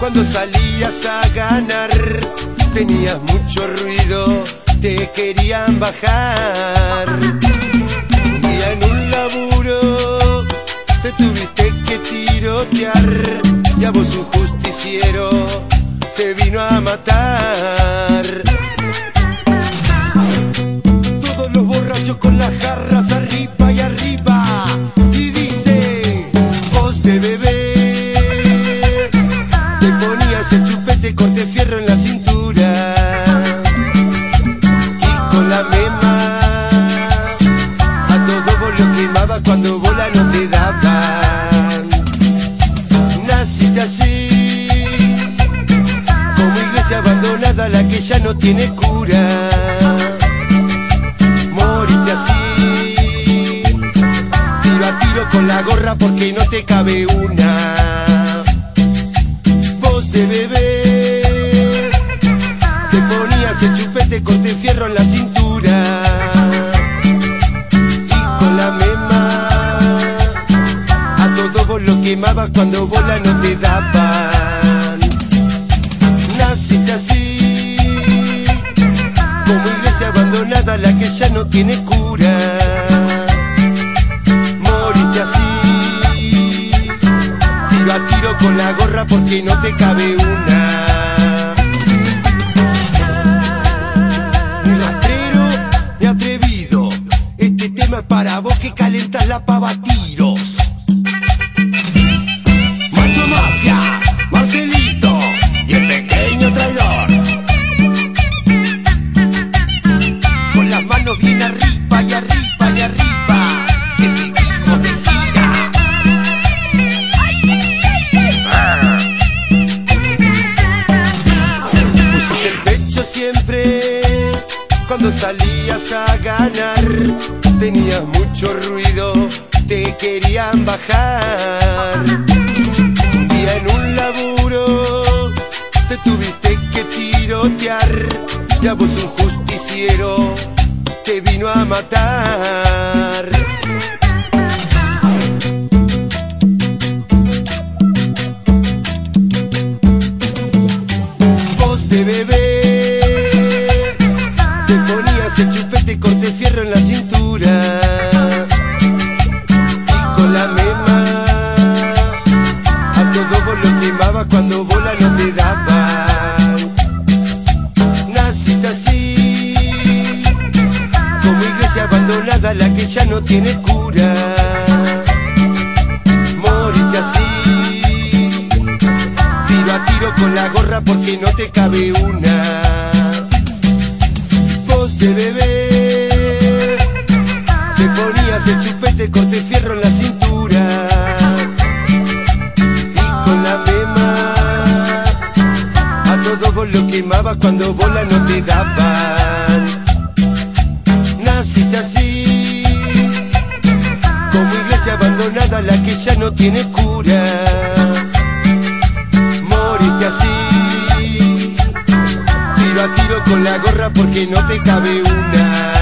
Cuando salías a ganar, tenías mucho ruido, te querían bajar. Un día en un laburo, te tuviste que tirotear, y a vos un justiciero te vino a matar. Te ponías el chupete corte fierro en la cintura, y con la mema, a todo vos lo quemaba cuando bola no te daban. Naciste así, como iglesia abandonada, la que ya no tiene cura. Moriste así, tiro a tiro con la gorra porque no te cabe una. Quemabas cuando bola no te daban. Naciste así, como iglesia abandonada, la que ya no tiene cura. Moriste así, tiro a tiro con la gorra porque no te cabe una. Ni rastrero, ni atrevido, este tema es para vos que calentas la pava siempre cuando salías a ganar. Tenías mucho ruido, te querían bajar. Un día en un laburo te tuviste que tirotear. Y a vos un justiciero te vino a matar. Te ponías el chupete corte fierro en la cintura y con la mema a todo vos lo quemaba cuando bola no te daban. Naciste así como iglesia abandonada la que ya no tiene cura. Moriste así tiro a tiro con la gorra porque no te cabe una. Bebé, te ponías el chupete corte fierro en la cintura. Y con la mema, a todo vos lo quemaba cuando bola no te daban. Naciste así, como iglesia abandonada, la que ya no tiene cura con la gorra porque no te cabe una.